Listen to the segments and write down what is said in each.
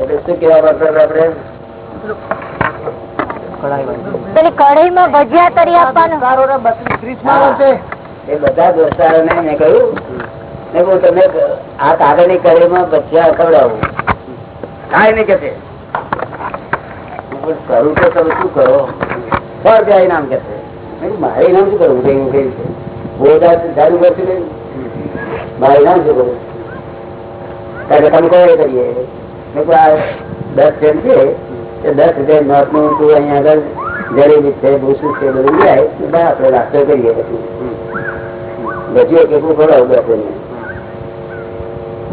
એટલે શું કેવા માંગતા હતા કઢાઈમાં ભજીયા તરી આપવાનું. એ બધા દોસ્તારો ને મેં કહ્યું મેં કહ્યું તમે આ કાગળની ભજીયા ખવડાવું. કાંઈ નહીં કે છે કરું તો તમે શું કરો? સો રૂપિયા ઇનામ કે છે મારે ઇનામ શું કરવું કઈ કઈ છે કરશું મારે ઇનામ શું કરવું કારણ કે તમે કોઈ કરીએ? દસ જેમ છે એ દસ હજાર નોટ અહીંયા આગળ છે, ભૂસું છે, બધું આપણે નાસ્તો કરીએ પછી. ભજીયો કેટલું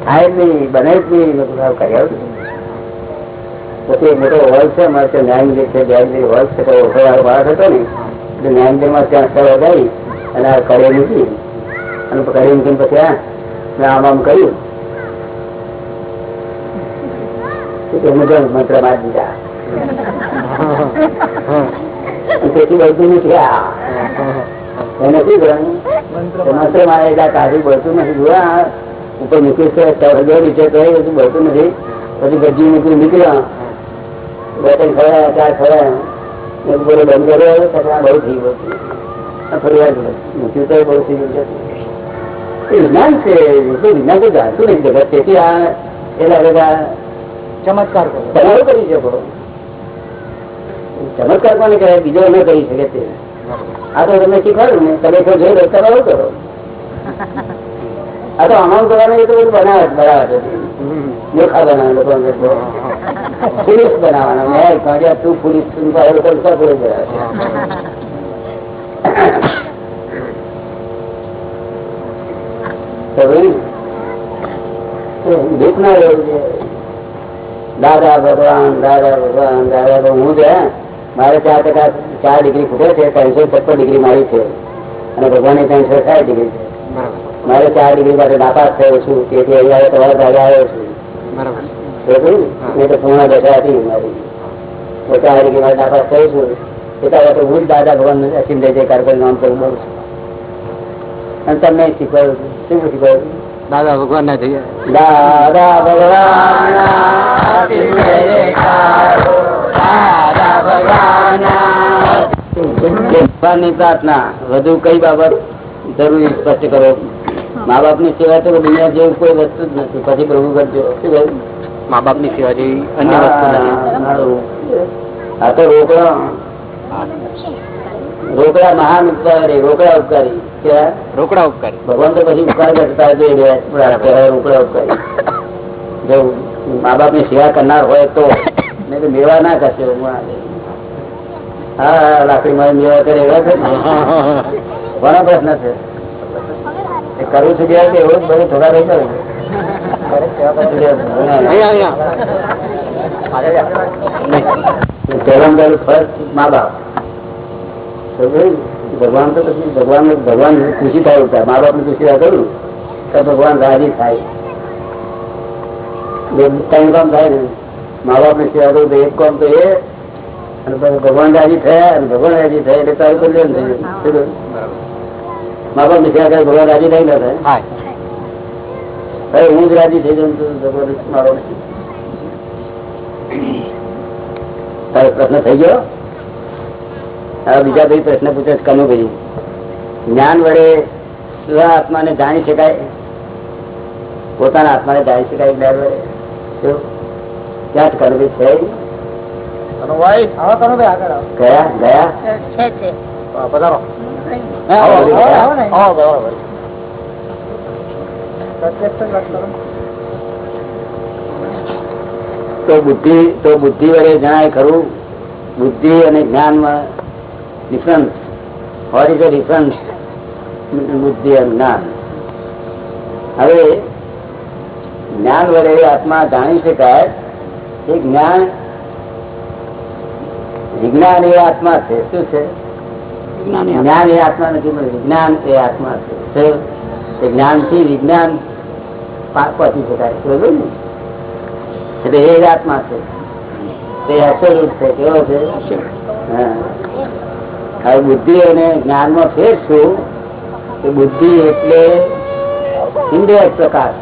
થાય જ નહીં, બને જ નહીં આવું કરી આવું પછી મોટો હોલ છે, અમારે ત્યાં ન્યાયમંદિર છે ન્યાયમંદિર હોલ છે, તો ઓછો વાળો બાળક હતો ને એટલે ન્યાયમંદિરમાં ત્યાં સ્થળ વધારી, અને આ કરે મૂકી અને કરી મૂકીને પછી આ આમ આમ કર્યું એમને જો મંત્ર મારી દીધા. તેથી બધું નથી એને શું કરવાનું મંત્ર મારે એટલે કાઢી બળતું નથી. જોવા ઉપર મૂક્યું છે તળજો નીચે તો એ બધું બળતું નથી. પછી ગજી નીકળી નીકળ્યા. બે ત્રણ ચાર બોલો બંધ કર્યો બહુ થઈ ગયું આ વાર મૂક્યું તો બહુ થઈ ગયું છે. વિજ્ઞાન છે વિજ્ઞાન તો જાણતું નહીં જગત. તેથી આ એ લાગે કે આ ચમત્કાર કરો કરી શકો. ચમત્કાર કોને કહેવાય? બીજો ન કરી શકે તે. આ તો તમે શીખવાડું ને. તમે જો જોઈ લો તમારો કરો? આ તો અમાઉન્ટ કરવાનું એ તો બધું બનાવે બરાબર છે તો. પુલિસ બનાવવાના. મેં કાઢ્યા તું પુલિસ તું તો એ લોકો બધા પુલિસ છે. તો ભાઈ, એ દુઃખ ના રહેવું જોઈએ દાદા ભગવાન દાદા ભગવાન દાદા ભગવાન. હું છે મારે ચાર ટકા ચાર ડિગ્રી ખૂટે છે ત્રણસો છપ્પન ડિગ્રી મારી છે. અને ભગવાનની ત્રણસો સાઠ ડિગ્રી છે. મારે ચાર ડિગ્રી માટે નાપાસ થયો છું. તેથી અહીંયા તમારા દાદા આવ્યો છું? નહીં તો પૂર્ણ દશા હતી મારી. તો ચાર ડિગ્રી માટે નાપાસ થયો છું. એટલા માટે હું જ દાદા ભગવાન અસીમ જય જયકાર કરી નામ કરું છું. અને તમને શીખવાડું છું. શું શીખવાડું દાદા ભગવાન ના થઈ દાદા ભગવાન ભગવાનની પ્રાર્થના વધુ કઈ બાબત જરૂરી સ્પષ્ટ કરો? મા બાપની સેવા તો દુનિયા જેવું કોઈ વસ્તુ જ નથી. પછી પ્રભુ કરજો. મા બાપની સેવા જેવી અન્ય વસ્તુ નથી. આ તો રોકડા. રોકડા મહાન ઉપકારી રોકડા ઉપકારી રોકડા ઉપકારી. ભગવાન તો પછી ઉપકાર કરતા રોકડા ઉપકારી. જો મા બાપની સેવા કરનાર હોય તો નહીં તો મેવા ના કરશે હું લાકડી માં મેળવા કરે એવા છે? ઘણો પ્રશ્ન છે. એ કરવું છે કે એવું જ બધું થોડા રહી જાય. પહેલા ફર્સ્ટ મા બાપ? ભગવાન તો પછી ભગવાન ભગવાન ખુશી થાય ઉઠા મા બાપ ને ખુશી કરું તો ભગવાન રાજી થાય. ત્રણ કામ થાય ને. મા બાપ ને સેવા કરું તો એક કામ તો એ અને ભગવાન રાજી થયા અને ભગવાન રાજી થયા એટલે તારું કલ્યાણ થયું. મા બાપની સેવા કરે ભગવાન રાજી થાય ના થાય હા. જ રાજી થઈ જાઉં છું ભગવાન મારો. નથી. પ્રશ્ન થઈ ગયો? હવે બીજા ભાઈ પ્રશ્ન પૂછે છે કનુભાઈ જ્ઞાન વડે સ્વ આત્માને જાણી શકાય? પોતાના આત્માને જાણી શકાય જ્ઞાન વડે? ક્યાં જ કનુભાઈ છે? ગયા? ગયા? પધારો. તો બુદ્ધિ તો બુદ્ધિ વડે જણાય ખરું? બુદ્ધિ અને જ્ઞાનમાં difference what is a difference બુદ્ધિ અને જ્ઞાન હવે જ્ઞાન વડે આત્મા જાણી શકાય એ જ્ઞાન વિજ્ઞાન એ આત્મા છે. શું છે? જ્ઞાન એ આત્મા નથી પણ વિજ્ઞાન એ આત્મા છે. શું? એ જ્ઞાનથી વિજ્ઞાન પહોંચી શકાય. બરોબર ને? એટલે એ જ આત્મા છે. તે અસર છે. કેવો છે? હા. હવે બુદ્ધિ અને જ્ઞાનમાં ફેર શું? કે બુદ્ધિ એટલે ઇન્દ્રિય પ્રકાશ.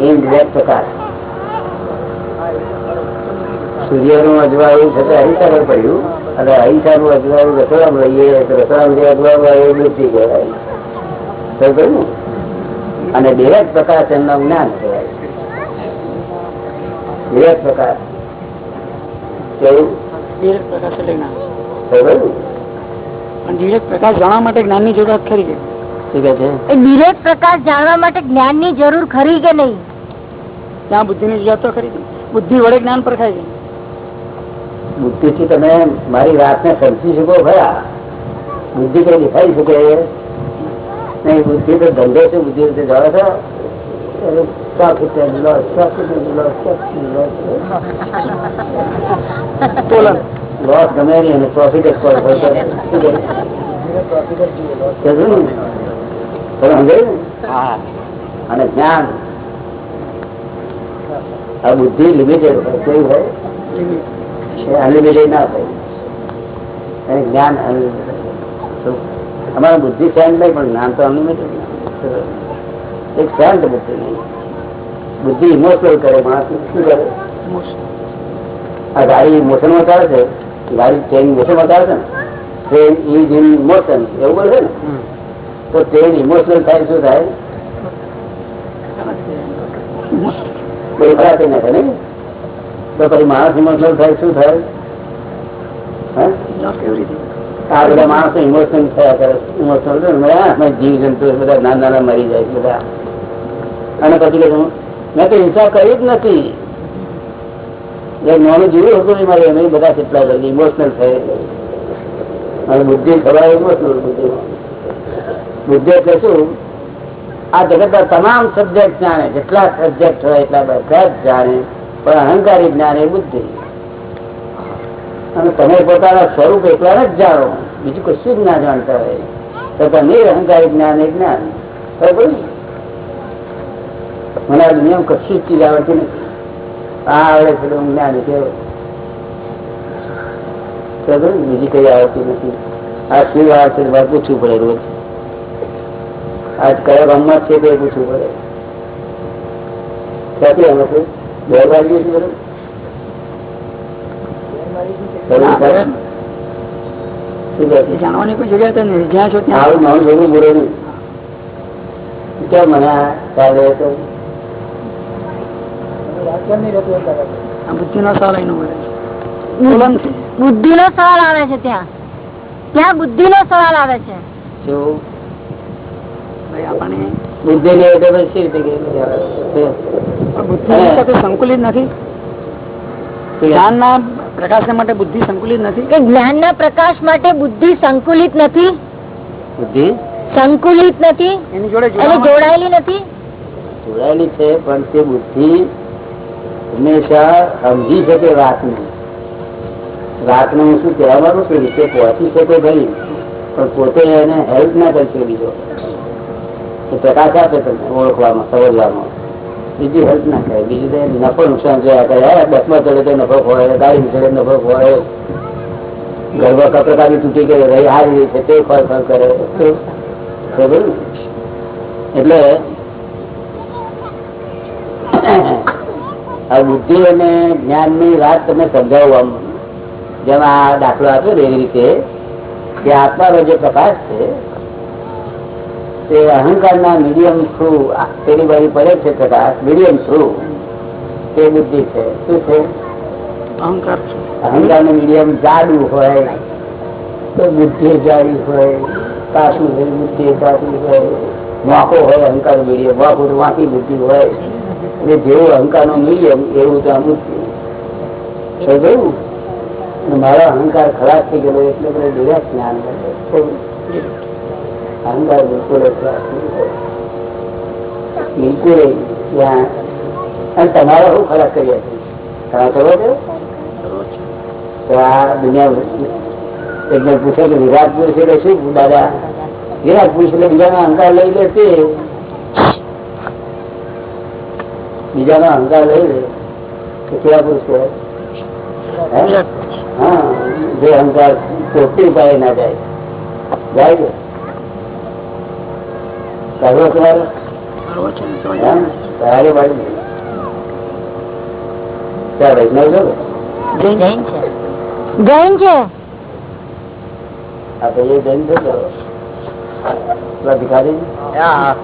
ઇન્દ્રિય પ્રકાશ. સૂર્યનું અજવાળું છે અહિંસા પર પડ્યું. અને અહિંસાનું અજવાળું રસોડામાં લઈએ તો રસોડામાં જે અજવાળું એ બુદ્ધિ કહેવાય ને? અને વિવેક પ્રકાશ એમનું જ્ઞાન કહેવાય. વિવેક પ્રકાશ. કેવું? ધીરજ પ્રકાશ એટલે જ્ઞાન. ને? પણ ધીરજ પ્રકાશ જાણવા માટે જ્ઞાનની જરૂરત ખરી છે શું કહે છે? એ વિવેક પ્રકાશ જાણવા માટે જ્ઞાનની જરૂર ખરી કે નહીં? ત્યાં બુદ્ધિની જરૂરત તો ખરી બુદ્ધિ વડે જ્ઞાન પરખાય છે. બુદ્ધિથી તમે મારી વાતને સમજી શકો ખરા. બુદ્ધિ કઈ દેખાઈ શકે. નહીં બુદ્ધિ તો ધંધો છે બુદ્ધિ રીતે જાણો છો. તોલન Loss ગમે નહીં અને પ્રોફિટ જ? હા અને જ્ઞાન. આ બુદ્ધિ લિમિટેડ હોય કેવી હોય અનલિમિટેડ ના હોય. અને જ્ઞાન અનલિમિટેડ અમારા બુદ્ધિ સેન્ટ નહીં પણ જ્ઞાન તો અનલિમિટેડ એક સેન્ટ બુદ્ધિ નહીં. બુદ્ધિ ઇમોશનલ કરે માણસ શું કરે? આ ગાડી ઇમોશનમાં ચાલે છે. ગાડી ટ્રેન મોશન બતાવે છે ને ટ્રેન ઇઝ ઇન મોશન એવું બોલે છે ને? તો ટ્રેન ઇમોશનલ થાય શું થાય? ખરાબ નાખે નહીં? તો પછી માણસ ઇમોશનલ થાય શું થાય? આ બધા માણસો ઇમોશનલ થયા કરે ઇમોશનલ જીવ જંતુ બધા નાના નાના મરી જાય છે બધા. અને પછી મેં તો હિંસા કરી જ નથી. નાનું જીવ્યું હતું મારે નહીં બધા કેટલા જલ્દી ઇમોશનલ થાય અને બુદ્ધિ ખબર ઇમોશનલ બુદ્ધિ. બુદ્ધિ એટલે શું? આ જગતના તમામ સબ્જેક્ટ જાણે, જેટલા સબ્જેક્ટ હોય એટલા બધા જ જાણે, પણ અહંકારી જ્ઞાન એ બુદ્ધિ. અને તમે પોતાના સ્વરૂપ એકલા જ જાણો. બીજું કશું જ ના જાણતા હોય. તો તમે અહંકારી જ્ઞાન એ જ્ઞાન. બરાબર? મને આ દુનિયામાં કશું જ ચીજ આવડતી નથી. આવડે છે જ્ઞાની કેવો? બીજી કઈ આવતી નથી. આ શું છે પૂછવું પડે રોજ. આજ કયો રમત છે તે પૂછવું પડે. ક્યાંથી અમે છે? બે વાગ્યે છે બરાબર? જાણવાની કોઈ જગ્યા નથી જ્યાં છો ત્યાં. આવું મારું જોવું બોલે નહીં કેમ મને ચાલે તો? સવાલ બુદ્ધિ નો. સવાલ આવે છે ત્યાં. ત્યાં બુદ્ધિ નો સવાલ આવે? છે. બુદ્ધિ ને બુદ્ધિ સંકુલિત નથી. જ્ઞાનના પ્રકાશ માટે બુદ્ધિ સંકુલિત નથી. જ્ઞાન ના પ્રકાશ માટે બુદ્ધિ સંકુલિત નથી? બુદ્ધિ? સંકુલિત નથી? એની જોડે જોડાયેલી નથી? જોડાયેલી છે પણ તે બુદ્ધિ હંમેશા સમજી શકે વાતને. વાતને હું શું કહેવા માંગુ છું રીતે પહોંચી શકે ભાઈ, પણ પોતે એને હેલ્પ ના કરી શકે બીજો. પ્રકાશ આપે તમને ઓળખવામાં, સમજવામાં. બીજી હેલ્પ ના કરે બીજું નફો નુકસાન જોયા કરે બસમાં ચડે તો નફો હોય ગાડી ચડે નફો ખોવાય. ગરબા કપડાની તૂટી ગઈ રહી હારી રહી છે તે ફળ ફળ કરે? એટલે આ બુદ્ધિ અને જ્ઞાનની વાત તમે સમજાવું જેમ આ દાખલો આપ્યો એવી રીતે કે આત્માનો જે પ્રકાશ છે તે અહંકારના મીડિયમ થ્રુ પેલી બાજુ પડે છે પ્રકાશ મીડિયમ થ્રુ તે બુદ્ધિ છે. શું છે? અહંકાર અહંકારનું મીડિયમ જાડું હોય તો બુદ્ધિ જાડી હોય કાશું હોય બુદ્ધિ કાશું હોય વાંકો હોય અહંકાર મીડિયમ વાંકું વાંકી બુદ્ધિ હોય. એટલે જેવો અહંકાર નો નિયમ એવું તો અમુક ગયું મારો અહંકાર ખરાબ થઈ ગયો એટલે મને વિવેક જ્ઞાન અહંકાર બિલકુલ. બિલકુલ ત્યાં. અને તમારો શું ખરાબ કરી છે તમે ખબર છે? તો આ દુનિયા એકને પૂછે કે વિરાટ પુરુષ એટલે શું? દાદા વિરાટ પુરુષ એટલે બીજાનો અહંકાર લઈ લે તે. બીજાનો અહંકાર લઈ લે તો કેવા પુરુષ કહેવાય હે? હા. જે અહંકાર પોતે ઉપાય ના જાય જાય છે. કરવો તમારે બરોબર છે ને? તો. હે? તારે બાજુ ત્યાં વૈષ્ણવ છો જૈન જૈન છે. જૈન છે? આ તો એ જૈન છો તો. પેલા ભિખારી હા.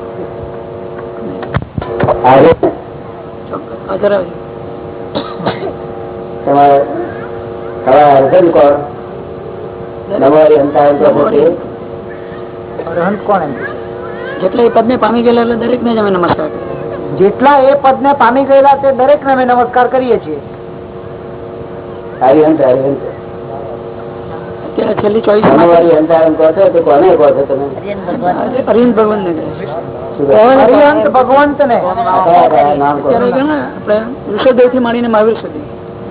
જેટલા એ પદ ને પામી ગયેલા એટલે દરેકને જ અમે નમસ્કાર જેટલા એ પદ ને પામી ગયેલા તે દરેક ને અમે નમસ્કાર કરીએ છીએ. હરિહંત હરિહંત અત્યારે છેલ્લી ચોવીસ નવારી અંતાયન કહો છો તો કોને કહો છો તમે? અરવિંદ ભગવાન ને શું કહો? અરિહંત ભગવંત ને આ કયા કયા નામ કહો અત્યારે કે ને આપણે વૃષભદેવથી માંડીને મહાવીર સુધી.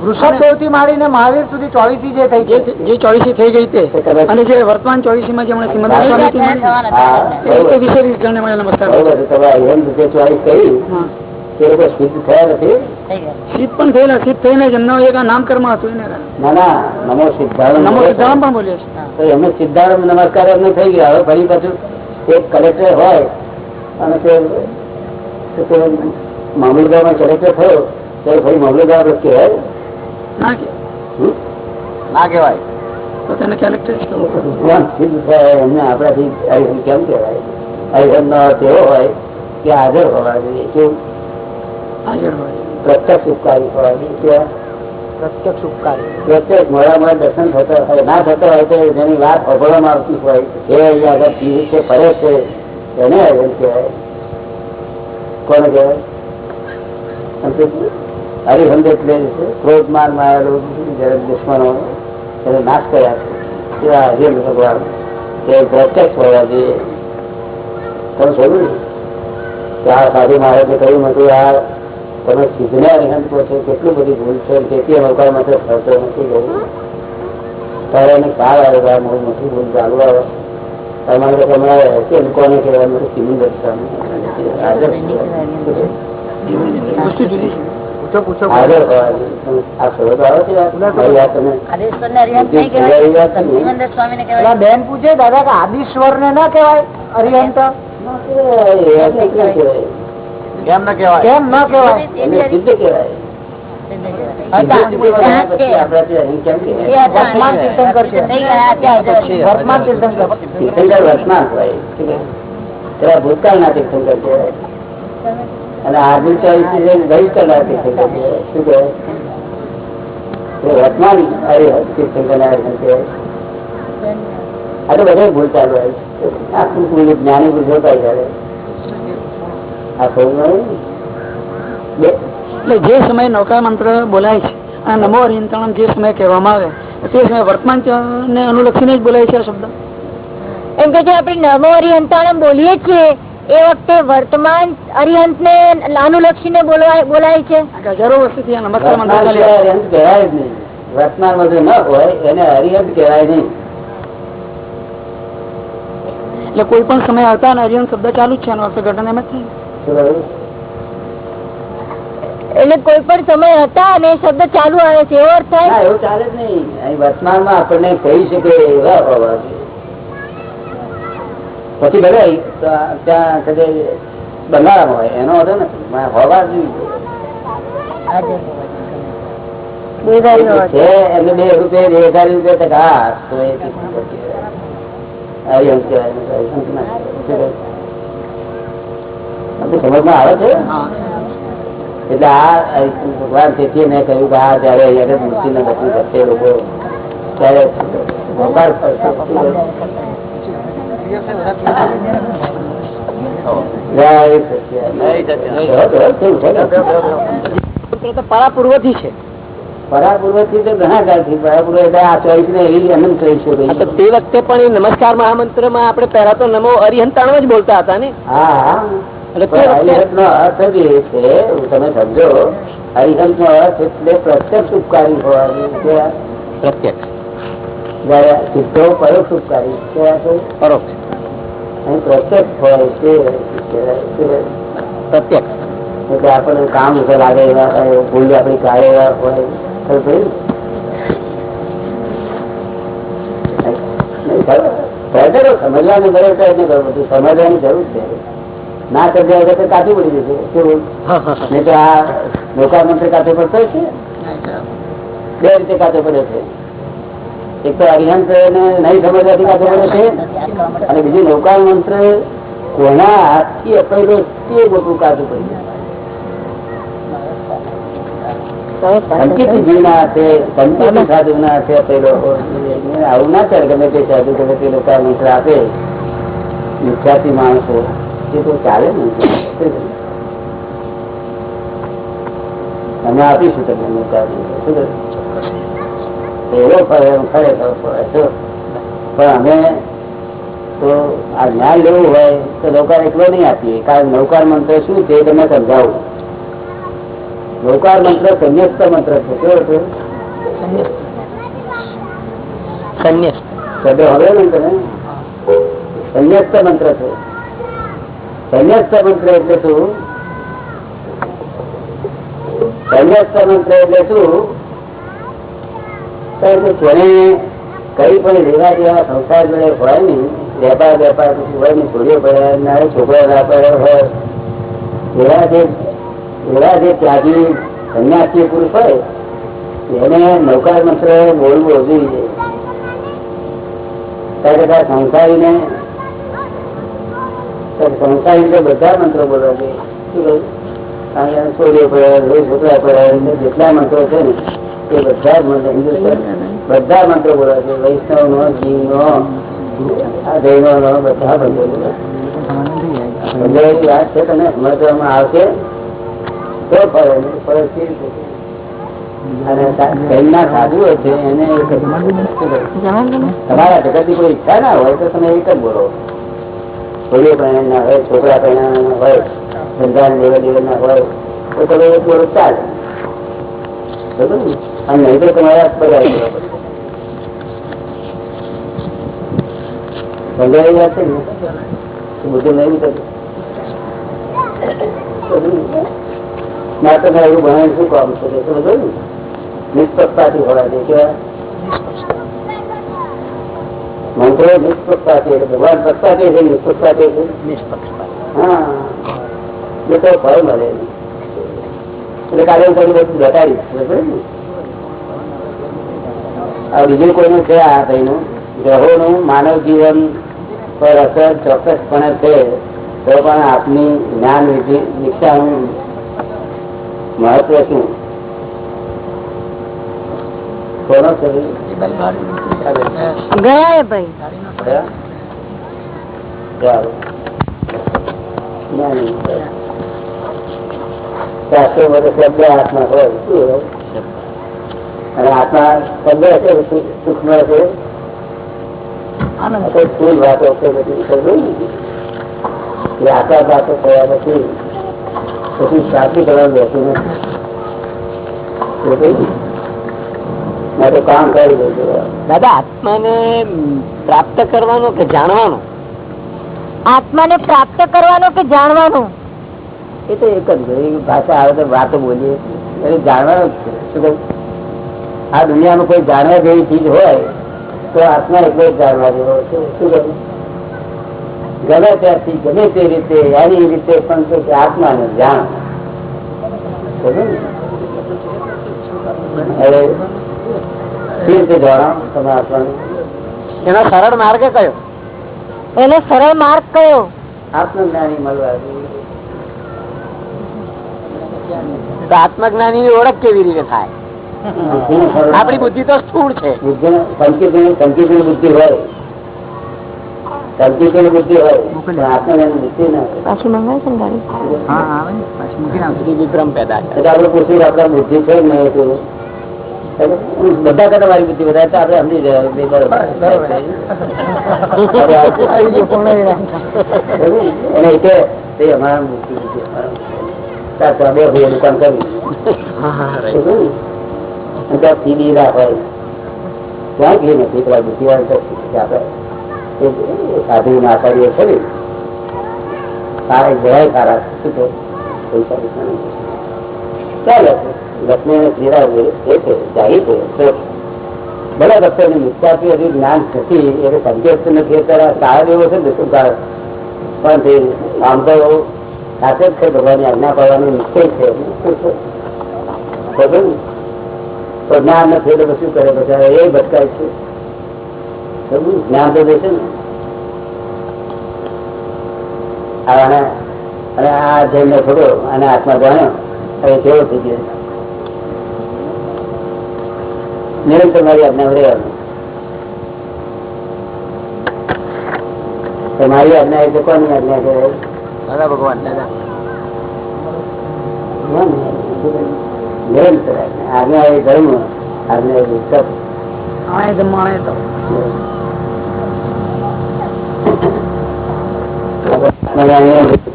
વૃષભદેવથી માંડીને મહાવીર સુધી ચોવીસી જે થઈ જે ચોવીસી થઈ ગઈ તે. અને જે વર્તમાન ચોવીસી માં જેમણે શ્રીમદ સ્વામી થી માંડીને એ વિશે નમસ્કાર ચોવીસ કરું છે. તમે હરિહંત જે ચોઈસ કરી હા તે લોકો સિદ્ધ થયા નથી સિદ્ધ પણ થયેલા સિદ્ધ થઈને જ એમનો એક આ નામ કર્મ હતું એને કારણે. ના ના નમો સિદ્ધાર્થ નમો સિદ્ધારામ પણ બોલીએ છીએ તો એમને સિદ્ધાર્થ નમસ્કાર એમને થઈ ગયા હવે ફરી પાછું એક કલેક્ટર હોય અને તે તો તે મામલતદારમાં કલેક્ટર થયો ત્યારે ફરી મામલતદાર જ કહેવાય ના કે હમ? ના કેવાય તો તેને કેરેક્ટર જ કહેવું ભગવાન સિદ્ધ થયા એમને આપણાથી હરિહન કેમ કહેવાય હરિહન નો અર્થ એવો હોય કે હાજર હોવા જોઈએ કેવું હાજર હોય પ્રત્યક્ષ ઉપકારી જોઈએ કેવા? પ્રત્યક્ષ ઉપકારી. પ્રત્યેક મોડામાં દર્શન થતો હોય ના થતો હોય તો જેની વાત અભળવામાં આવતી હોય. જે અહીંયા આગળ જીવે છે ફરે છે એને હરિહન કહેવાય. કોને કહેવાય? હરિહંદ એટલે ક્રોધ માન આવેલો જયારે દુશ્મનો એને નાશ કર્યા છે. એવા હરિહંદ ભગવાન એ પ્રત્યક્ષ હોવા જોઈએ. તમે જોયું ને? કે આ સાધુ મહારાજે કહ્યું હતું આ તમે સિદ્ધને હરિહંત કહો છો કેટલું બધું ભૂલ છે તેથી અવકાળ માટે ફરતો નથી ગયું ત્યારે એને કાળ આવે આ બહુ મોટી ભૂલ ચાલુ આવે. તમારે તો તમારે કે કોને કહેવાનું. આ આવે છે? તમે પેલા બેન પૂછે દાદા કે આદિશ્વર ને ના કેવાય અરિહંત કેમ ના કેવાય કેમ ના કેવાય એને સિદ્ધ કેવાય આપણાથી અહીં કેમ કહેવાય? વર્તમાન તીર્થંકર છે. શું કહે? તીર્થંકર. અને શું વર્તમાન તીર્થંકર ના કહેવાય. આ તો બધે ભૂલ ચાલુ હોય. આખું ભૂલ જ્ઞાની ભૂલ જોતા જાય. જે સમયે નૌકા મંત્ર બોલાય છે અને નમો હરિયંતણમ જે સમયે કહેવામાં આવે તે સમયે વર્તમાન ને અનુલક્ષીને જ બોલાય છે આ શબ્દ. એમ કે આપણે નમો અરિહંતાણમ બોલીએ છીએ એ વખતે વર્તમાન અરિહંત ને અનુલક્ષીને બોલવાય બોલાય છે. હજારો વર્ષથી આ નમસ્કાર મંત્ર વર્તમાન હરિહંત કહેવાય જ નહીં. વર્તમાનમાં જો ન હોય એને હરિહંત કહેવાય નહીં. એટલે કોઈ પણ સમય આવતા અને હરિયંત શબ્દ ચાલુ જ છે એનો અર્થ ઘટના એમ જ થાય? એટલે કોઈ પણ સમય હતા અને શબ્દ ચાલુ આવે છે એવો અર્થ થાય? એવું ચાલે જ નહીં. અહીં વર્તમાનમાં આપણને કહી શકે એવા હોવા પછી ભલે ત્યાં કદે બંગાળામાં હોય એનો હતો ને હોવા જોઈએ. એમને બે રૂપિયા બે હજાર રૂપિયા ટકા હા તો કહેવાય ને હરિહંસ ના કહેવાય. શું કહે? તમને સમજમાં આવે છે? એટલે આ ભગવાન તેથી મેં કહ્યું કે આ જયારે જયારે મૂર્તિને બધું કરશે લોકો ત્યારે છે. તો ઘણા કાળથી પરાપૂર્વ એટલે આ ચોઈસ ને એવી અનંત કહીશું તે વખતે પણ એ નમસ્કાર મહામંત્રમાં આપડે પહેલા તો નમો અરિહંતાણો જ બોલતા હતા ને? હા. અર્થ જ છે તમે સમજો હરિહંત નો અર્થ એટલે પ્રત્યક્ષ ઉપકારી હોવા જોઈએ પ્રત્યક્ષ. સિદ્ધો પરોક્ષ ઉપકારી? છે? પરોક્ષ. પ્રત્યક્ષ હોય તે. પ્રત્યક્ષ. એટલે આપણને કામ ઉપર લાગે એવા હોય, ભૂલ આપણી કાઢે એવા હોય જરૂર સમજવાનો કરો બધું સમજવાની જરૂર છે. ના સમજાય તો કાચું પડી જશે કેવું? નહીં તો આ નૌકા મંત્ર કાચો પડતો છે બે રીતે કાચો પડે છે. એક તો અરિહંત નહીં સમજવાથી કાચો પડે છે અને બીજું નૌકા મંત્ર કોના હાથથી અપાયેલો તે મોટું કાચું પડી જાય. આવું ના ચાલે ગમે તે સાધુ ગમે તે લોકો આપે. વિખ્યાતિ માણસો. તો ચાલે ને અમે આપીશું તમને એવો ફરે ખરેખર પણ અમે તો આ જ્ઞાન લેવું હોય તો નૌકાર એટલો નહીં આપીએ કારણ નૌકાર મંત્ર શું છે એ તમને સમજાવું. નૌકાર મંત્ર સંન્યસ્ત મંત્ર છે કેવો છે સંન્યસ્ત. હવે ને તમે? સંન્યસ્ત મંત્ર છે. સંન્યસ્ત મંત્ર એટલે શું કારણ કઈ પણ લેવા દેવા સંસાર જોડે હોય ને, વેપાર વેપાર પછી હોય ને છોડીઓ પડ્યા છોકરા ના પડ્યા હોય, એવા જે એવા જે ત્યાગી સંન્યાસી પુરુષ હોય, એને નૌકાર મંત્ર બોલવું જોઈએ ત્યારે તાર સંસારીને તાર તો બધા મંત્રો બોલવા કારણ કે પડ્યા છોકરા પડ્યા જેટલા મંત્રો છે ને એ બધા હિન્દુસ્તાન. બધા મંત્રો બોલવા છે. વૈષ્ણવ નો જીવ નો આ જૈનો નો બધા મંત્રો બોલવા વાત છે તને સમજવામાં આવશે તો ફરે રીતે? અને જૈનના સાધુઓ છે એને એક જ તમારા કોઈ ઈચ્છા ના હોય તો તમે એક જ બોલો. છોડીઓ છોકરા દેવા ના હોય, તો તમે એક બોલો ચાલે. અને નહીં તો તમારા બધા બોલવા પડે. સમજાય વાત છે ને બધું નહીં થતું ના? તો એવું ભણાય શું કામ છે? નિષ્પક્ષપાતી હોવા જોઈએ કેવા મંત્રો નિષ્પક્ષતા છે ભગવાન પક્ષપાતી છે નિષ્પક્ષપાતી છે. હા. એ તો ફળ મળે એટલે કાર્ય કરી બધું બતાવીશ આ બીજું કોઈનું છે આ ભાઈનું? ગ્રહોનું માનવ જીવન પર અસર ચોક્કસપણે છે તો પણ આપની જ્ઞાન વિધિ દીક્ષાનું મહત્વ શું? કોનો છે? ગયા એ ભાઈ ચાલો જ્ઞાની. શાસ્ત્રો બધે શબ્દ હાથમાં હોય શું હોય? અને આત્મા શબ્દ હશે સુ- સૂક્ષ્મ હશે આ તો સ્થૂળ વાતો છે બધી સમજો ને? એ આકાર વાતો થયા પછી પછી શાંતિ કરવાનું રહેતું નથી એ કહ્યું? મેં તો કામ કરી દઉં દાદા આત્માને પ્રાપ્ત કરવાનો કે જાણવાનો? આત્માને પ્રાપ્ત કરવાનો કે જાણવાનો? એ તો એક જ ભાષા આવે તો વાતો બોલીએ એટલે જાણવાનું જ છે? આ દુનિયામાં કોઈ જાણવા જેવી ચીજ હોય તો આત્મા એટલે જ જાણવા જેવો છે. શું કહ્યું ગમે ત્યાંથી ગમે તે રીતે એની રીતે પણ તો કે આત્માને જાણ. સમજ્યું ને? હવે કેવી રીતે જાણો તમે આત્માને એનો સરળ માર્ગ કયો? એનો સરળ માર્ગ કયો? આત્મજ્ઞાની મળવા આત્મજ્ઞાની ની ઓળખ કેવી રીતે થાય? આપણી બુદ્ધિ તો સ્થૂળ છે. બુદ્ધિ હોય. સંકીર્ણ બુદ્ધિ હોય. આત્મજ્ઞાની બુદ્ધિ ના હોય. પાછી મંગાવી છે પેદા છે પૂછ્યું આપણા બુદ્ધિ છે ને બધા કરતા મારી બુદ્ધિ બધા તો આપણે સમજી આ- કે તે અમારા બુદ્ધિ બુદ્ધિ અમારા. ચાલ, ચાલ, બે ભાઈઓ દુકાન કરી. ત્યાં સીડી ના હોય. ક્યાં ઘી નથી પેલા બુદ્ધિવાળી આપણે? સાધુ ના કરીએ છે ને સારા જવાય સારા. શું ચાલે. એ છે, જાહેર છે તો ભલે ભક્તોની નિષ્ઠાથી હજુ જ્ઞાન થતી એટલે સંકેત નથી, અત્યારે સારા એવો છે ને, શું કારણ પણ તે આમ તો સાથે જ છે, ભગવાનની આજ્ઞા પાડવાનું નિશ્ચય છે. ને? તો જ્ઞાન નથી એટલે શું કરે? બધા એ ભટકાય છે? જ્ઞાન તો દેશે ને. અને આ જઈને થોડો અને આત્મા જાણ્યો હવે કેવો થઈ ગયો? નિરંતર મારી આજ્ઞા રહેવાનું તો મારી આજ્ઞા એટલે કોની આજ્ઞા છે? દાદા ભગવાન દાદા. નિરંતર આજ્ઞા? આજ્ઞા. એ ધર્મ આજ્ઞા એ તપ માણે તો અહીંયા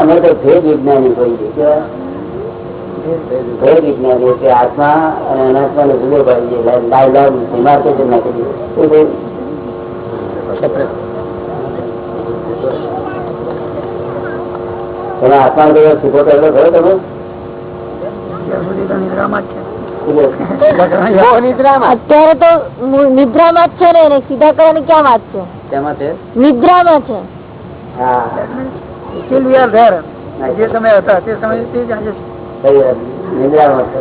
અમે તો ભેદ વિજ્ઞાની કોઈ કેવા? ભેદ વિજ્ઞાની એટલે આત્મા અને અનાત્મા ને જુદો લાઈ? તમે આત્મા શીખો તો ખરો તમે? અત્યારે તો મુ- નિદ્રામાં જ છે ને એને સીધા કરવાની ક્યાં વાત છે? તેમાં છે? નિદ્રામાં છે. હા. જે સમય હતા તે સમય તે જ આજે છે.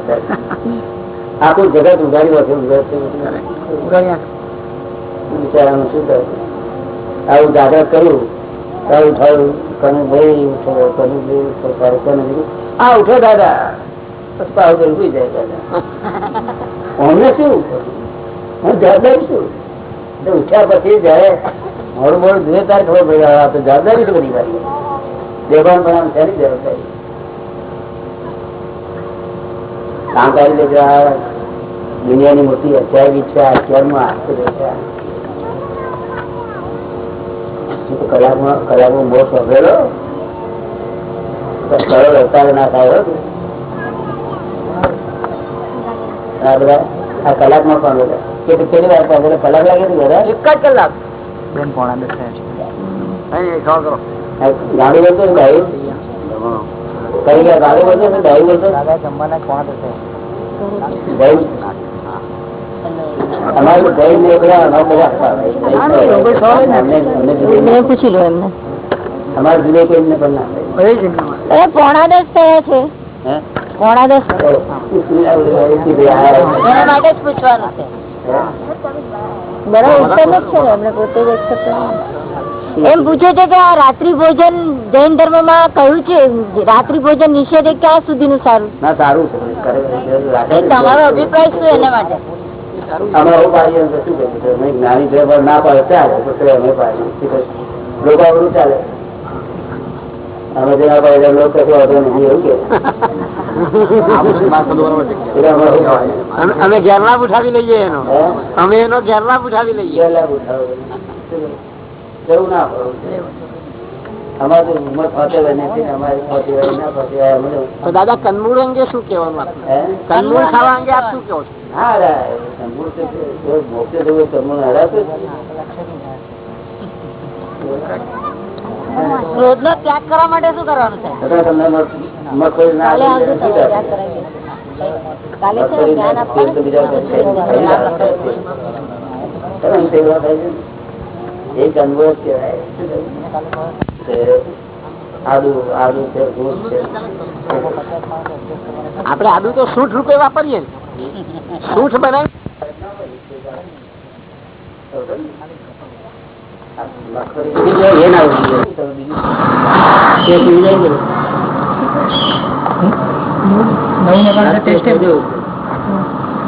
છે. આખું જગત ઉગાડી છે છે. બિચારાનું શું કરે આવું જાગ્રત કર્યું આવું થયું કનું ભાઈ ઉઠો કનું ભાઈ ઉઠો તારું કનું આ ઉઠો દાદા. બસ પાવ કરી ઊભી જાય દાદા. અમને શું હું જવાબદારી એટલે ઉઠ્યા પછી જયારે મોડું મોડું જોઈએ ત્યારે ખબર પડી જવાબદારી તો બધી મારી દેવાન પણ આમ શેની જવાબદારી કામ કરી લેજો આ દુનિયાની મોટી છે અત્યારમાં છે કલાકમાં કલાકમાં બહુ સોંપેલો કરોડ અવતાર ના થાય. આ બધા આ કલાકમાં કોણ બધા કે તો કેટલી વાર થાય? કલાક લાગે એક જ કલાક. બેન પોણા દસ ગાડી બોલતો ને ડાયું કઈ જમવાના પૂછી લો એમને. અમારે જુદે પણ ના પોણા દસ થયા છે? પોણા દસ એના માટે જ પૂછવાનું છે. બરાબર ઉત્તમ જ છે. એમને પોતે જ કરવાનું. એમ પૂછે છે કે આ રાત્રિ ભોજન જૈન ધર્મમાં કહ્યું છે? રાત્રિ ભોજન નિષેધ ક્યાં સારું? ના સારું છે. તમારો અભિપ્રાય શું એના માટે? અમે ઘેર ગેરલાભ ઉઠાવી લઈએ એનો. અમે એનો ઘેર લાભ ઉઠાવી લઈએ જવું ના પડે અમારે ઉંમર ફાટે નથી ને અમારે ના ફાટી તો- તો દાદા કંદમૂળ અંગે શું કહેવાનું આપનું હે? ખાવા અંગે આપ શું કહો છો હા રા, તો મોક્ષે જવું હોય તો તંબુર હરાશે જ. ક્રોધ નો ત્યાગ કરવા માટે શું કરવાનું છે તમને મગ- ના કાલે આપી આવજો દે, તમે શું ત્યાગ કરાવીએ. થાય? કાલે છે જ્ઞાન તેલ તો બીજા વખત છે. આપવાનું એ જ કહેવાય. તે આદુ આદુ છે દૂધ છે આપણે આદુ તો સૂંઠ રૂપે વાપરીએ ને બનાવી.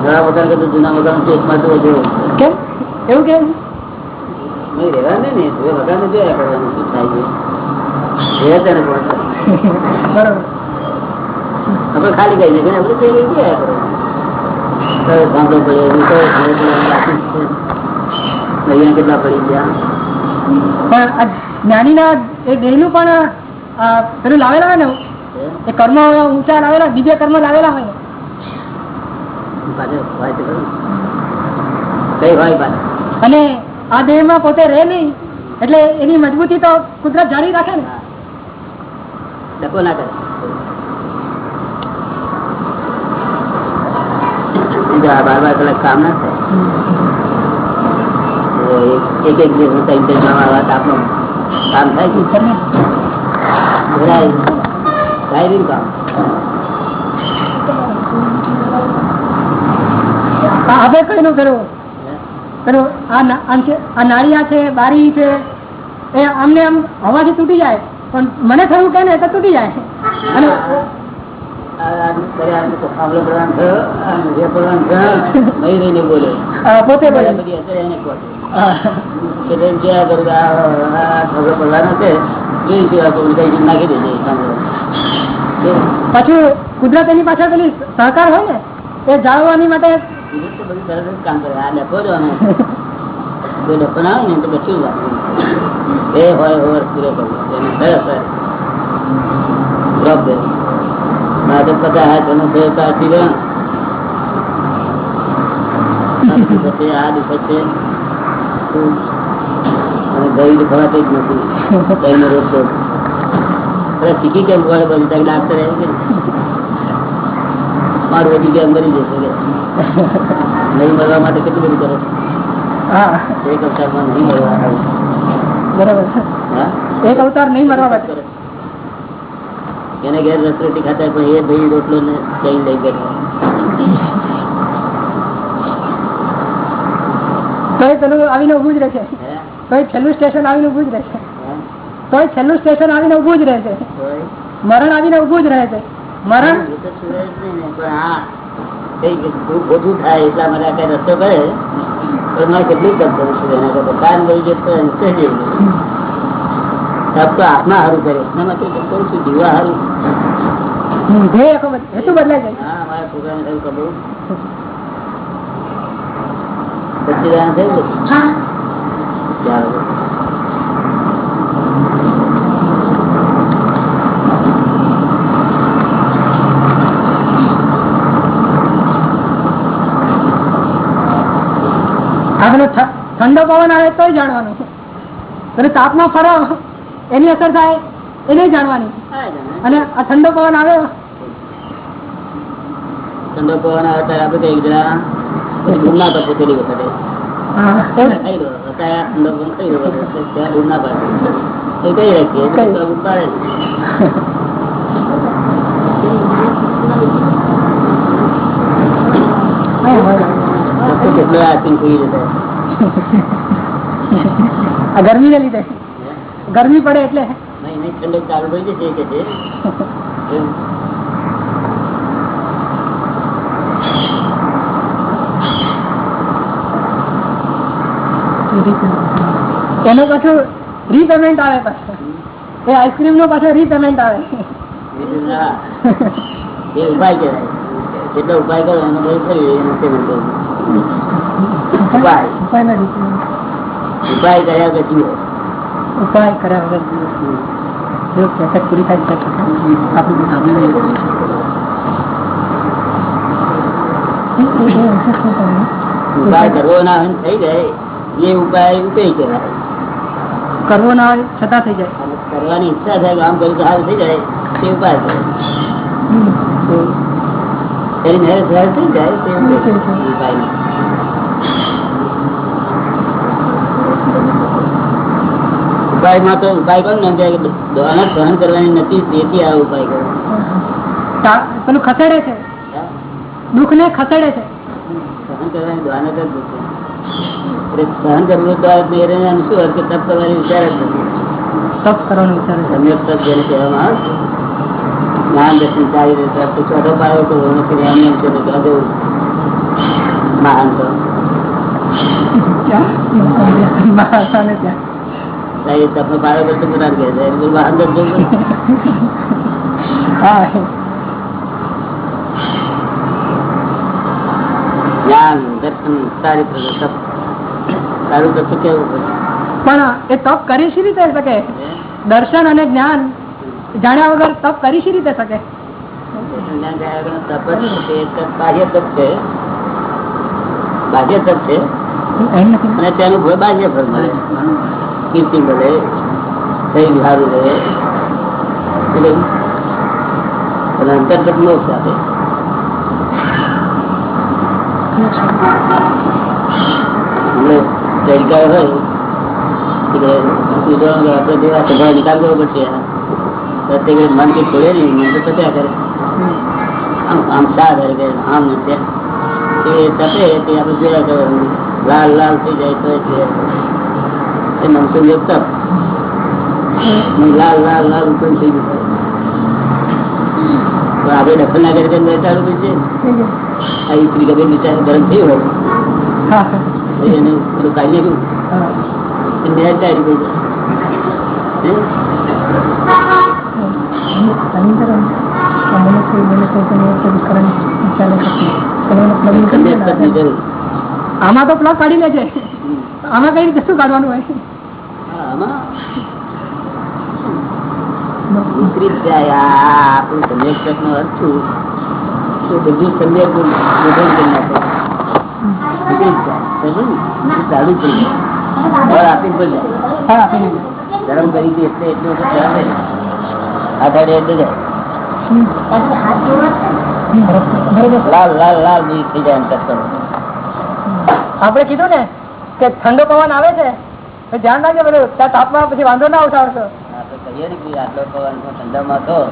ઘણા મકાન જૂના જો. કેમ એવું કેમ નહીં રહેવાનું ને જો મકાન જોયા કરવાનું શું થાય છે. જોયા છે ને આપણે ખાલી આપણે ગયા કરવાનું. કેટલા પડી ગયા એ દેહનું પણ પેલું લાવેલા હોય ને એ કર્મ ઊંચા લાવેલા બીજા કર્મ લાવેલા હોય. કઈ હોય અને આ દેહમાં પોતે રહે નહીં એટલે એની મજબૂતી તો કુદરત જાણી રાખે ને. ડકો ના કરે. બાર બાર કલાક કામ ના થાય. એક- એક દિવસ ત્રણ ત્રણ જણા વાત આપણું કામ થાય છે. થાય કામ. હવે કઈ નું છે આ નાળિયા છે બારી છે એ અમને આમ હવાથી તૂટી જાય. પણ મને થયું કે ને તો તૂટી જાય. અને પોતે પાછું કુદરત એની પાછળ પેલી સહકાર હોય ને એ જાળવવાની માટે તો બધું છે અને ગઈ ખવાતી જ નથી. ગરીબનો રોગ તો અરે, શીખી કેમ? પડે ડાક્ટર એમ મારું વધી કેમ મરી જશે? નહીં મળવા માટે કેટલું બધું કરો હા. એક અવતારમાં નહીં મળવા બરાબર? એક અવતાર નહીં મળવા માટે એને ઘેર રસ ખાતા પણ એ ભાઈ રોટલો ને કઈ લઈ ગયો પેલું આવીને ઉભું જ રહેશે તોય છેલ્લું સ્ટેશન આવીને ઉભું જ રહેશે તોય છેલ્લું સ્ટેશન આવીને ઉભું જ રહેશે મરણ આવીને ઉભું જ રહે છે. મરણ ઓછું થાય એટલા માટે આ કઈ રસ્તો કરે. પણ મારે કેટલું તપ એના કરતા. કાન વળી જાય તો અંશે જ તો આત્મા સારું કરે. એના માટે કરું. છું જીવા સારું ધ્યેય આખો બદ- હેતુ બદલાઈ જાય હા મારા છોકરાને થયું ખબર સચ્ચિદાન થયું બધું ચાલો આ પેલો ઠ- ઠંડો પવન આવે તો જાણવાનું અને તાપમાં ફરો એની અસર થાય એને જાણવાની. અને આ ઠંડો પવન આવે? ઠંડો પવન આવે ત્યારે આપણે કઈ જરા પછી ડૂબ ના પડશે પેલી વખતે. કેટલો આચીન થઈ જતો આ ગરમી ને લીધે ગરમી પડે એટલે? ઠંડક ચાલુ થઈ જશે કે છે એમ. પાછું રીપેમેન્ટ આવે પાછું. એ આઈસ્ક્રીમ નો પાછો રીપેમેન્ટ આવે. એ ઉપાય કહેવાય. જેટલો ઉપાય કરો એનો એનું payment કરવું. ઉપાય ઉપાય ના repayment. ઉપાય કર્યા પછી ઉપાય કર્યા વગર જો કેસેટ પૂરી થાય છે આપણું આપણું ઉપાય કરવો ના હોય ને થઈ જાય એ ઉપાય ઉપાય કહેવાય કરવો ના હોય છતાં થઈ જાય અને કરવાની ઈચ્છા થાય કે આમ કરું તો સારું થઈ જાય તે ઉપાય કહેવાય એની મેરેજ સારું થઈ જાય તે ઉપાય નહીં. ઉપાયમાં તો ઉપાય કરો ને કે દવાના સહન કરવાની નથી તેથી આ ઉપાય કરો. પેલું ખસેડે છે? દુઃખ ને ખસેડે છે? સહન કરવાની દવાના જ નથી એટલે સહન કરવું તો શું હોય તપ કરવાની વિચાર જ નથી. તપ કરવાનો વિચાર છે સમ્યક તપ જેને કહેવામાં આવે જ્ઞાન દર્શન ચાલી રહેતા તો ચોથો તો નથી એમ એમ છે. તો. ત્યાં જવું મહાન તો ત્યાં. કહે છે જવું જ્ઞાન દર્શન કેવું પણ એ તપ કરી શી રીતે શકે? દર્શન અને જ્ઞાન જાણ્યા વગર તપ કરી શી રીતે શકે? બાહ્ય તપ છે. બાહ્ય તપ છે. અને તેનું બાહ્ય ફળ મળે. કીર્તિ મળે શરીર સારું રહે એટલે અને અંતર્ગત મોક્ષ આપે એટલે તરીકા હોય એટલે ઉદાહરણ આપણે જેવા સ્વભાવ નિકાલ કરવો પડશે પ્રત્યેક વાર મન કે છોડે નહીં મન તો પત્યા કરે આમ આમ સાર કરે કે આમ ને તેમ તે તપે તે આપણે જોયા કરવાનું લાલ લાલ થઈ જાય તો એટલે એ તપ અને લાલ લાલ લાલ ઉપર થઈ ગયું. તો આપણે દખલ ના કરી કરીને ચાલુ કરી છે. આ ઈસ્ત્રી વિચાર ગરમ થયું હોય. એને પેલું કાઢી નાખ્યું? કન્યા તપની જરૂર. આમાં તો પ્લસ કાઢી લે છે આમાં કઈ રીતે શું કાઢવાનું હોય છે. ગરમ કરી દે એટલે એટલું. આઠાડે એટલે જાય. લાલ લાલ લાલ થઈ જાય એમ તત્વ. આપડે કીધું ને કે ઠંડો પવન આવે છે? તો ધ્યાન રાખજો બધું ત્યાં તાપમાં પછી વાંધો ના ઉઠાવશો આપણે કહીએ ને કે આટલો પવન તો ઠંડામાં થયો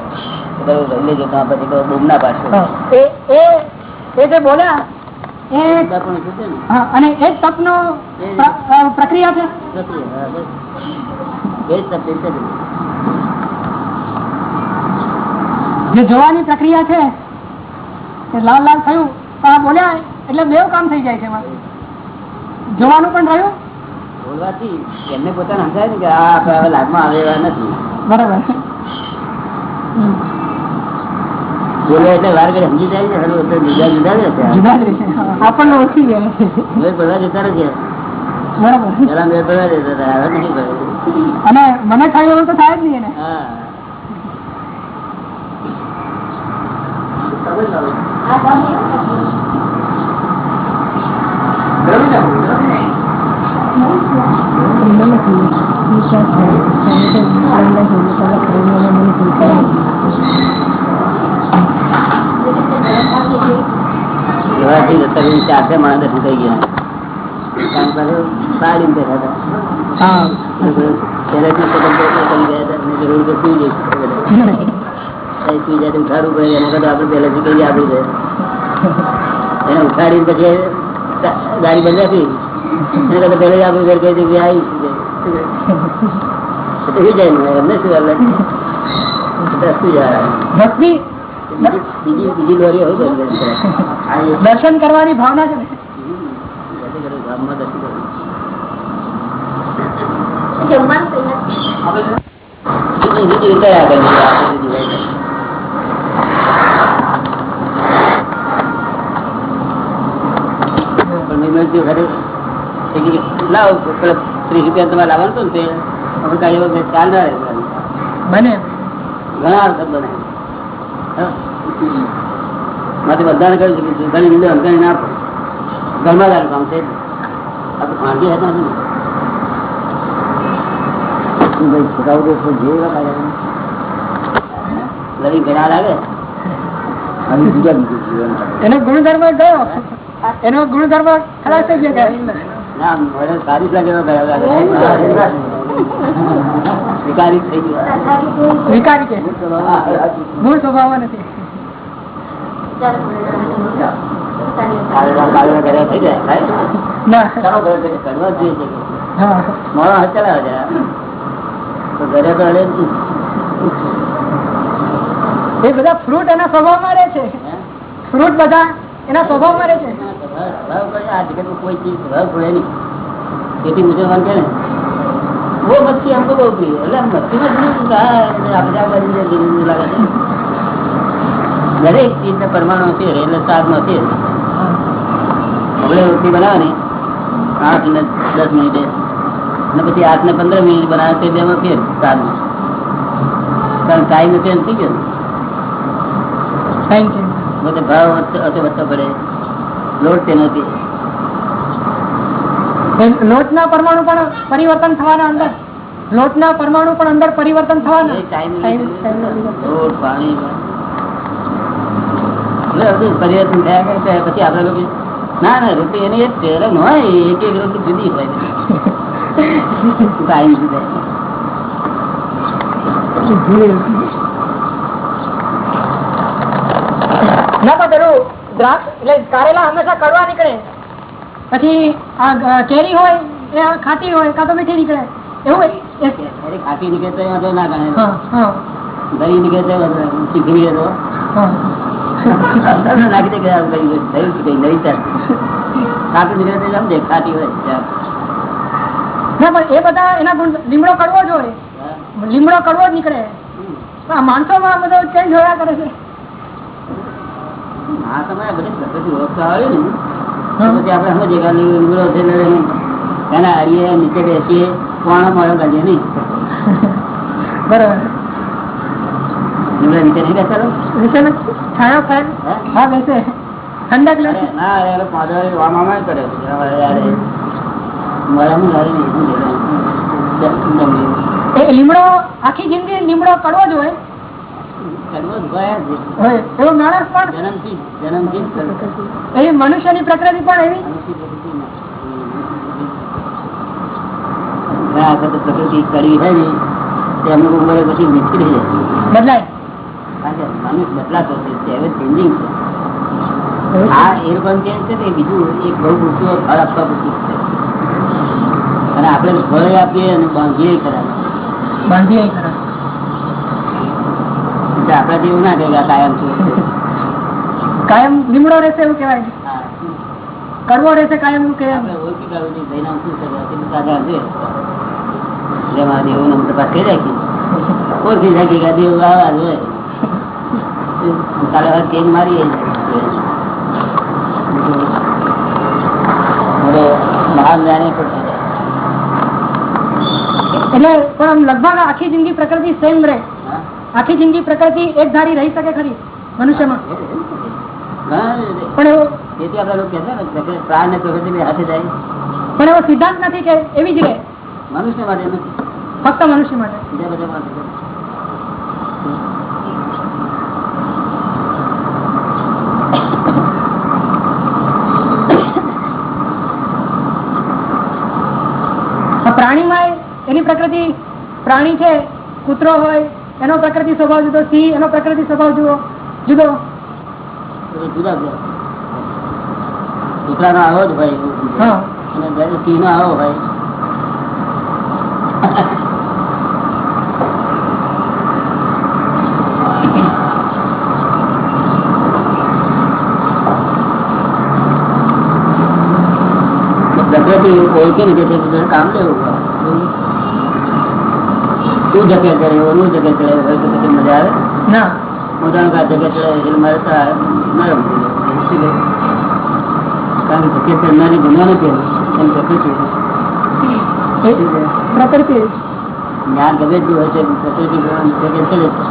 તો બધું લઈ લેજો તો પછી તો બૂમ ના પાડશો. એ એ એ જે બોલ્યા એ ઠંડા પણ શું છે જ પ્રક્રિયા છે? જોવાની પ્રક્રિયા છે લાલ લાલ થયું તો આ બોલ્યા એટલે બેવ કામ થઈ જાય છે જોવાનું પણ રહ્યું? બોલવાથી એમને પોતાને સમજાય ને કે આ આપડે હવે લાભમાં આવે એવા નથી. બરાબર. બોલે એટલે વાર ઘડી સમજી જાય ને જુદા જુદા આપણને ઓળખી ગયા. મેળ જતા રહેશે. બરાબર. પેલા હતા, હવે અને મને થયું એવું તો થાય જ નહીં એને. હા. જોવાથી જતા રહી ચારસે માણસ દર્શન થઈ ગયા કારણ કે પાછું સાડીમાં બેઠા હતા. હા પહેલેથી સ્વતંત્ર કરી ગયા હતા. અને જરૂર તો સુઈ જઈશું બધા. અહીં સુઈ જાય તો ઉઠાડવું પડે એના કરતા પહેલેથી કહીએ આપણું છે. એને ઉઠાડીને પછી ગાડી બંધ આપી એના કરતા આપણું ઘર કહી દઈએ આવી જાય એમને શું હાલે? બીજી બીજી લોરી હોય દર્શન કરવાની ભાવના છે લાવો પેલા ત્રીસ રૂપિયા તમારે લાવવાનું હતું ને? તે કાઢી વખત ચાલ ના રહે બને. ઘણા વખત બને. માટે બધાને કહ્યું છે. કે ઘણી વિંડો હંકારી ના આપો ઘરમાં તારું કામ છે આપણે ભાંડી હતા ને. ભાઈ તો જે લડી ઘણા લાગે એનો ગુણધર્મ ગયો એનો ગુણધર્મ ખરાબ થઈ ગયો ના મને સારી લાગે લાગે વિકારી થઈ ગયો. વિકારી કે? મૂળ સ્વભાવ. નથી. એ બધા ફ્રૂટ એના સ્વભાવમાં રહે છે હે? ફ્રૂટ બધા એના સ્વભાવમાં રહે છે સ્વભાવ સ્વભાવ કોઈ આ જગતમાં કોઈ ચીજ સ્વભાવ છોડે નહીં તેથી મુસલમાન કહે ને वो मच्छी हमको बहुत प्रिय है એટલે મચ્છી માં શું ચીજ દરેક ચીજના પરમાણુ છે એટલે શાકમાં છે. હવે રોટલી બનાવવાની. આઠ ને દસ મિનિટે. અને પછી આઠ ને પંદર મિનિટ બનાવે તે બેમાં ફેર શાકમાં કારણ ટાઈમ ચેન્જ થઈ ગયો થેન્ક યુ બધે ભાવ વચ્ચે વચ્ચે પડે લોટ તે નથી લોટના પરમાણુ પણ પરિવર્તન થવાના અંદર? લોટના પરમાણુ પણ અંદર પરિવર્તન થવાના? ટાઈમ નથી. રોડ પાણી પરિવર્તન થયા કરે પછી આપણે લોકો ના ના રોટી એની એક છે. હોય એક એક રોટી જુદી હોય. ટાઈમ ના પણ પેલું દ્રાક્ષ એટલે કારેલા હંમેશા કડવા નીકળે. પછી આ કેરી હોય એ ખાટી હોય કાં તો મીઠી નીકળે. એવું અરે ખાટી નીકળે તો ના ગણે દહીં નીકળે તો કે નીકળે તો સમજે? હોય ના પણ એ બધા એના ગુણ લીમડો કરવો જોઈએ લીમડો કરવો જ નીકળે. આ માણસોમાં આ બધો ચેન્જ હોયા કરે છે. આ સમયે બધી બધી ઓળખતા આવે ને. પછી આપણે સમજીએ કે લીમડો છે એના હારીએ નીચે બેસીએ કોણ મળે કાઢીએ નહીં? બરાબર. નીચે નહીં છાયો હા? બેસે. ઠંડક લે ના કરે યાર લાવી નહીં? એ લીમડો આખી જિંદગી લીમડો કડવો જ હોય. મનુષ્ય મનુષ્યની પ્રકૃતિ પણ એવી. પ્રકૃતિ કરી હોય ને તે અમુક ઉંમરે પછી નીકળી જાય. બદલાય. મનુષ્ય બદલાતો છે. હવે? ચેન્જિંગ છે આ એરબન ચેન્જ છે તે બીજું એક બહુ મોટું ફળ આપવા પૂરતું છે. અને આપણે ફળ આપીએ અને બાંધીએ ખરા બાંધીએ ખરા આપણા જેવું ના કહે કાયમ છે. કાયમ લીમડો રહેશે એવું કહેવાય કરવો રહેશે કાયમ એવું કહેવાય ઓળખી કાઢવું નહીં શું છે? જેમાં દેવું તપાસ કરી રાખી ઓળખી રાખી દેવું આવા જ હોય? કાલે હવે ચેન મારીએ મહાન જ્ઞાની પણ એટલે પણ લગભગ આખી જિંદગી પ્રકૃતિ સેમ રહે. આખી જિંદગી પ્રકૃતિ એક ધારી રહી શકે ખરી મનુષ્યમાં. પણ એવો તેથી આપણે લોકો કે પ્રાણ ને પ્રકૃતિ હાથે જાય. પણ એવો સિદ્ધાંત નથી કે એવી જ રહે. મનુષ્ય માટે નથી. ફક્ત મનુષ્ય માટે બીજા બધા માટે છે. આ પ્રાણીમાં એની પ્રકૃતિ પ્રાણી છે કૂતરો હોય એનો પ્રકૃતિ સ્વભાવ જુદો સિંહ એનો પ્રકૃતિ સ્વભાવ જુદો જુદો. જુદા જુદા. કૂતરાનો આવો જ ભાઈ. હા. અને જ્યારે સિંહનો આવો હોય પ્રકૃતિ ઓળખી ને કે તે કામ લેવું હોય. તું જગ્યા ચડે ઓનું જગ્યા ચડે હોય તો પછી મજા આવે ના પોતાનું કા જગ્યા ચડે એટલે મારે તો આ નરમ થઈ જાય. શું કહે? કારણ કે જગ્યા ચડનારી ગુનો નથી એમ પ્રકૃતિ એ પ્રકૃતિ જ્ઞાન ગમે તેવું હોય છે પ્રકૃતિ ગુણ જગ્યા ચડે છે.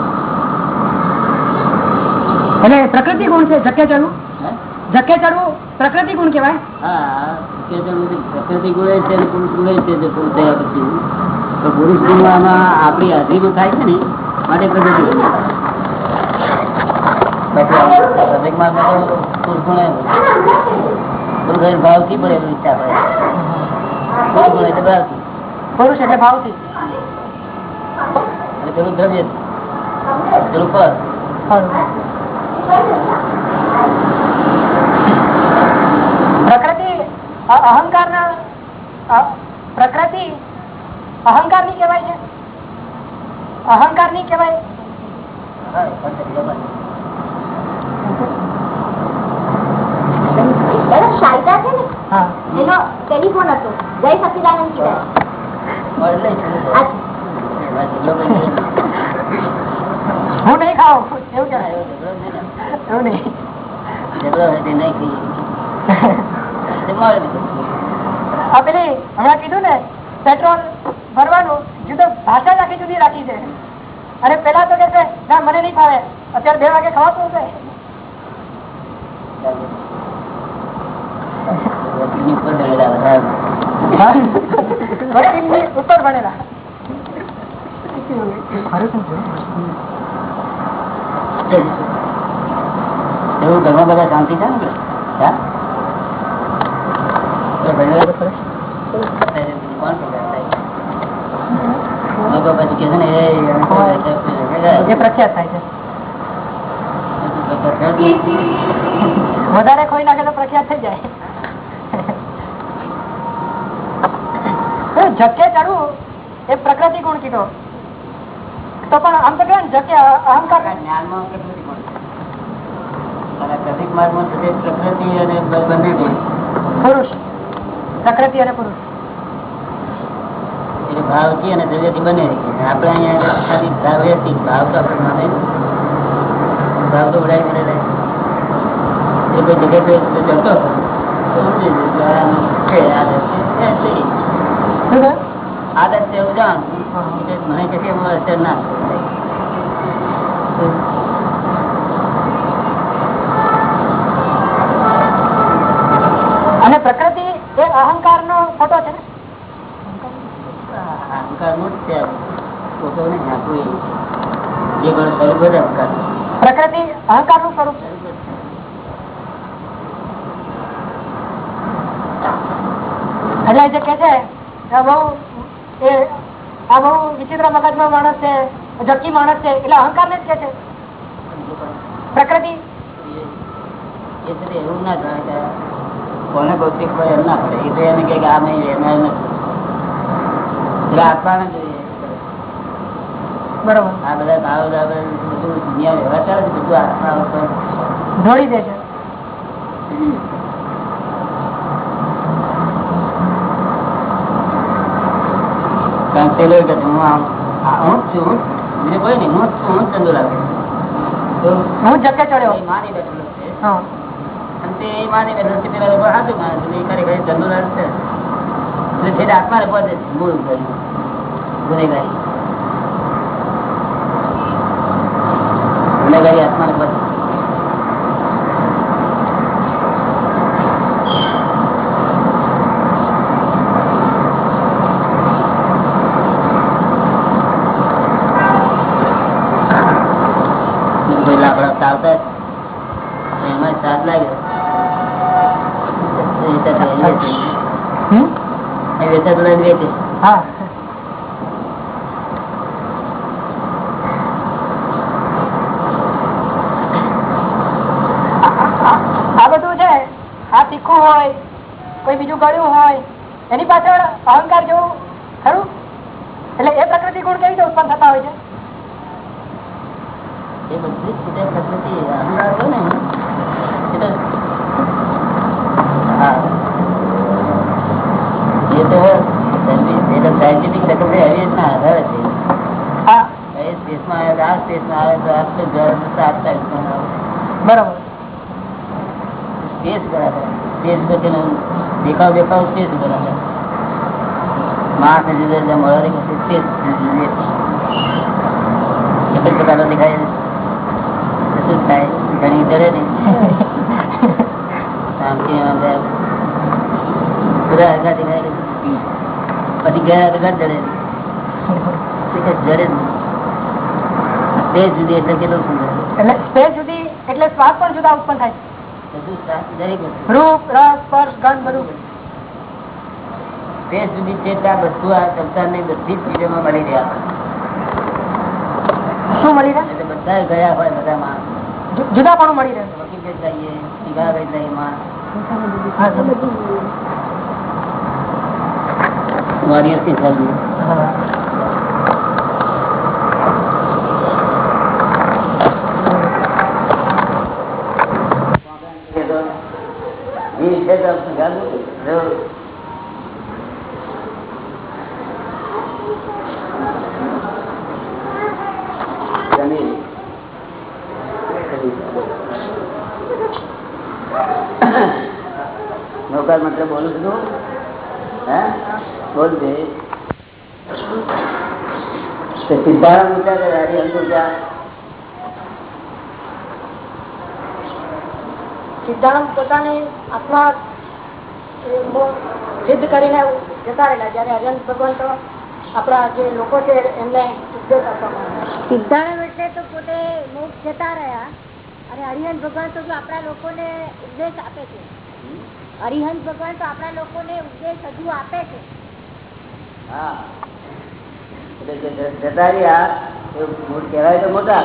એટલે પ્રકૃતિ ગુણ છે જકે ચડવું હે? જકે ચડવું પ્રકૃતિ ગુણ કેવાય હા પ્રકૃતિ ગુણે છે પુરુષ ગુણે છે જે પુરુષ થયા પછી. તો પુરુષ ગુણમાં આપણી હાજરીમાં થાય છે ને માટે પ્રકૃતિ ગુણ. પુરુષ ગુણે ગુણ એટલે ભાવથી. પેલું દ્રવ્ય. પેલું પદ પ્રકૃતિ અહંકાર ના પ્રકૃતિ અહંકારની કહેવાય છે અહંકારની કહેવાય એનો શાયદા છે ને હા એનો ટેલિફોન હતો જય સચિદાનંદ કીધા હું નહીં ખાઉં એવું કહેવાય એવું નહીં આ હમણાં કીધું ને પેટ્રોલ ભરવાનું જુદો ભાષા જ જુદી રાખી છે અને પેલા તો કે ના મને નહીં ફાવે. અત્યારે બે વાગે ખવાતું હશે. ઉપર ભણેલા એવું ઘરમાં બધા શાંતિ છે ને? વધારે કોઈ નાખે તો પ્રખ્યાત થઈ જાય. જકે ચડવું એ પ્રકૃતિ ગુણ કીધો? તો પણ આમ તો કે જકે અહંકાર જ્ઞાનમાં કેટલું ગુણ પ્રતિક માર્ગમાં પ્રકૃતિ અને બંને ગુણ પુરુષ. પ્રકૃતિ અને પુરુષ. ભાવથી અને દ્રવ્યથી બને આપણે અહીંયા દ્રવ્યથી ભાવ તો આપણે માને ભાવ તો ઉડાઈ કરે એ કોઈ જગ્યાએ જતો આદત છે એવું જાણ. મને એમાં ના પ્રકૃતિ અહંકાર. નું સ્વરૂપ છે. એટલે જે કે છે આ બહુ એ આ બહુ વિચિત્ર મગજ નો માણસ છે જકી માણસ છે એટલે અહંકાર ને જ કે છે. પ્રકૃતિ એવું ના થાય કોને ભૌતિક હોય એમ ના પડે. એ તો એને કે આ નહીં એમાં નથી એટલે આત્માને બરોબર. આ બધા ભાવ બધું દુનિયા વ્યવહાર ચાલે છે બધું આત્મા ઉપર ઢોળી દે છે. પેલો કે હું હું છું? મને કોઈ નહીં હું હું ચંદુ લાગે. હું જકે ચડ્યો. માની બેઠેલો છે. અને તે માની બેઠેલો છે પેલા લોકો માને છે ખરેખર ચંદુ લાગે છે. એટલે છેલ્લે આત્માને પહોંચે છે મૂળ ઉપર. ગુનેગારી. ગુનેગારી આત્માને પહોંચે પેલા આપડા ચાલતા જ એમાં સાત લાગે હમ? એ વેચાતું લઈને વેચે હા આ બધું છે આ તીખું હોય કોઈ બીજું ગળ્યું હોય એની પાછળ અહંકાર જેવું ખરું? એટલે એ પ્રકૃતિ ગુણ કેવી રીતે ઉત્પન્ન થતા હોય છે? એ બધી પ્રકૃતિ અહંકાર હોય ને હા. એ તો એ તો સાયન્ટિફિક પ્રકૃતિ આવી રીતના આધારે છે. હા. એ સ્પેસમાં આવે આ સ્પેસમાં આવે તો આટલું ઘર સાત ટાઈપમાં આવે. બરાબર. સ્પેસ બરાબર. દેખાવ દેખાવ છે બરાબર. માણસને જુદા જુદા મળવા દેખાય સ્પેસ જુદી એક જ. પ્રકારનો દેખાય છે. શું થાય? ઘણી છે. પછી ગયા તો ઘર જડે જડે જ જુદી એટલે કેટલું સુંદર એટલે સ્પેસ જુદી એટલે શ્વાસ પણ જુદા ઉત્પન્ન થાય છે. રૂપ રસ સ્પર્શ ગંધ બધું. તે સુધી છે ત્યાં બધું આ સંસારની બધી જ ચીજોમાં મળી રહ્યા શું મળી રહે એટલે બધા ગયા હોય બધા માણસ. જુ- જુદા પણ મળી રહે વકીલ કઈ જઈએ ટીકા કઈ જઈએ માણસ હા. વોરિયરથી ચાલુ નૌકાર મતલબ બોલું છું હે? બોલ દે સિદ્ધાર્થ ઊંચા કે હરિહંત ઊંચા સિદ્ધાંત પોતાને આત્મા સિદ્ધ કરીને જતા રહેલા જયારે હરિયંત ભગવાન તો આપણા જે લોકો છે એમને ઉપદેશ આપવામાં સિદ્ધાંત એટલે તો પોતે મોક્ષ જતા રહ્યા અને હરિહંત ભગવાન તો આપણા લોકોને ઉપદેશ આપે છે. હરિહંત ભગવાન તો આપણા લોકોને ઉપદેશ હજુ આપે છે. હા. એટલે જે જતા રહ્યા એ મૂળ કહેવાય તો મોટા.